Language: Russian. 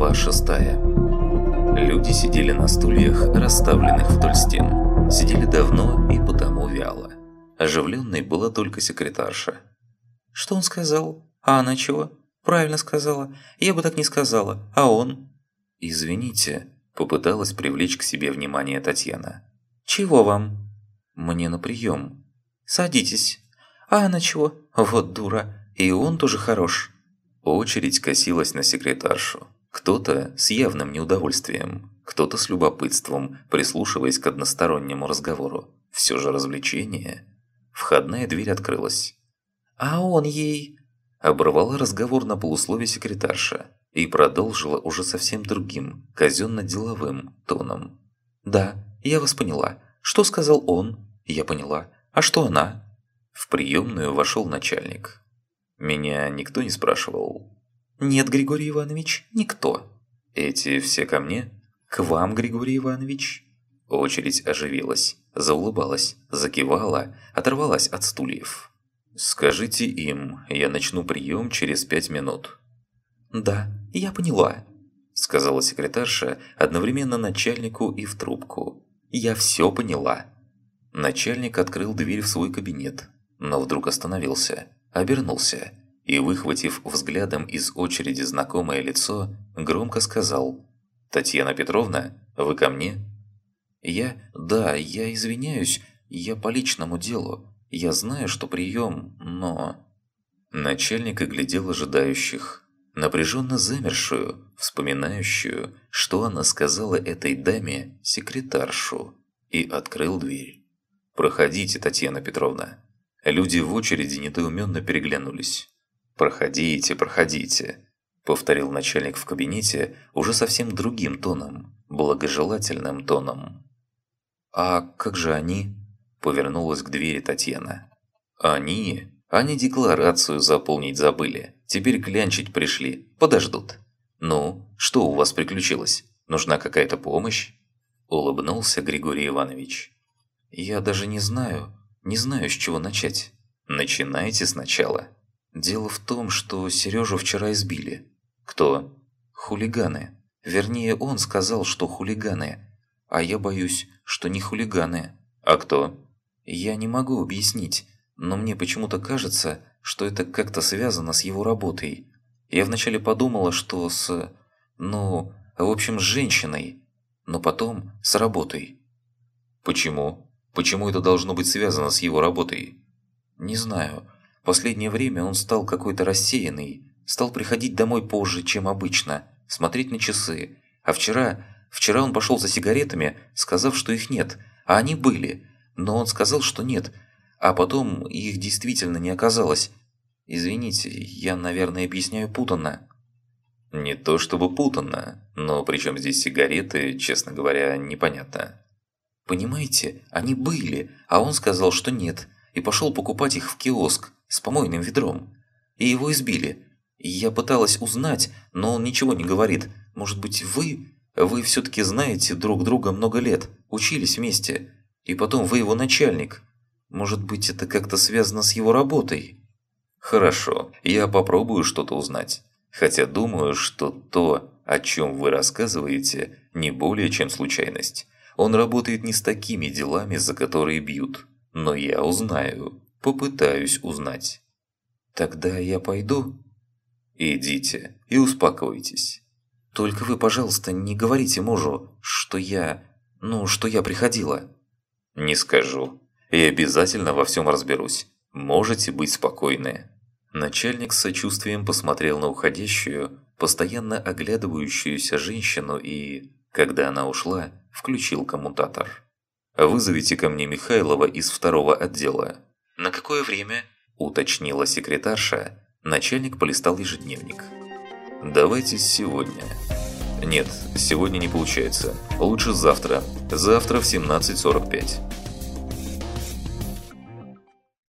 Глава 6 Люди сидели на стульях, расставленных вдоль стен. Сидели давно и потому вяло. Оживленной была только секретарша. «Что он сказал? А она чего?» «Правильно сказала. Я бы так не сказала. А он?» «Извините», – попыталась привлечь к себе внимание Татьяна. «Чего вам?» «Мне на прием». «Садитесь». «А она чего? Вот дура. И он тоже хорош». Очередь косилась на секретаршу. Кто-то с явным неудовольствием, кто-то с любопытством, прислушиваясь к одностороннему разговору. Все же развлечение. Входная дверь открылась. «А он ей...» Оборвала разговор на полуслове секретарша и продолжила уже совсем другим, казенно-деловым тоном. «Да, я вас поняла. Что сказал он? Я поняла. А что она?» В приемную вошел начальник. Меня никто не спрашивал? Нет, Григорий Иванович, никто. Эти все ко мне? К вам, Григорий Иванович. Очередь оживилась, заулыбалась, закивала, оторвалась от стульев. «Скажите им, я начну прием через пять минут». «Да, я поняла», – сказала секретарша одновременно начальнику и в трубку. «Я все поняла». Начальник открыл дверь в свой кабинет, но вдруг остановился – обернулся и, выхватив взглядом из очереди знакомое лицо, громко сказал «Татьяна Петровна, вы ко мне?» «Я... да, я извиняюсь, я по личному делу. Я знаю, что прием, но...» Начальник оглядел ожидающих, напряженно замершую, вспоминающую, что она сказала этой даме, секретаршу, и открыл дверь. «Проходите, Татьяна Петровна». Люди в очереди недоуменно переглянулись. «Проходите, проходите», – повторил начальник в кабинете уже совсем другим тоном, благожелательным тоном. «А как же они?» – повернулась к двери Татьяна. «Они? Они декларацию заполнить забыли. Теперь клянчить пришли. Подождут. Ну, что у вас приключилось? Нужна какая-то помощь?» Улыбнулся Григорий Иванович. «Я даже не знаю», не знаю, с чего начать. Начинайте сначала. Дело в том, что Сережу вчера избили. Кто? Хулиганы. Вернее, он сказал, что хулиганы. А я боюсь, что не хулиганы. А кто? Я не могу объяснить, но мне почему-то кажется, что это как-то связано с его работой. Я вначале подумала, что с... ну, в общем, с женщиной. Но потом с работой. Почему? Почему это должно быть связано с его работой? Не знаю. Последнее время он стал какой-то рассеянный. Стал приходить домой позже, чем обычно. Смотреть на часы. А вчера... Вчера он пошел за сигаретами, сказав, что их нет. А они были. Но он сказал, что нет. А потом их действительно не оказалось. Извините, я, наверное, объясняю путанно. Не то чтобы путанно, но при чем здесь сигареты, честно говоря, непонятно. Понимаете, они были, а он сказал, что нет, и пошел покупать их в киоск с помойным ведром. И его избили. я пыталась узнать, но он ничего не говорит. Может быть, вы? Вы все-таки знаете друг друга много лет, учились вместе. И потом вы его начальник. Может быть, это как-то связано с его работой? Хорошо, я попробую что-то узнать. Хотя думаю, что то, о чем вы рассказываете, не более чем случайность. Он работает не с такими делами, за которые бьют. Но я узнаю. Попытаюсь узнать. Тогда я пойду? Идите и успокойтесь. Только вы, пожалуйста, не говорите мужу, что я... Ну, что я приходила. Не скажу. И обязательно во всем разберусь. Можете быть спокойны. Начальник с сочувствием посмотрел на уходящую, постоянно оглядывающуюся женщину и, когда она ушла, включил коммутатор. «Вызовите ко мне Михайлова из второго отдела». «На какое время?» – уточнила секретарша. Начальник полистал ежедневник. «Давайте сегодня». «Нет, сегодня не получается. Лучше завтра. Завтра в 17.45».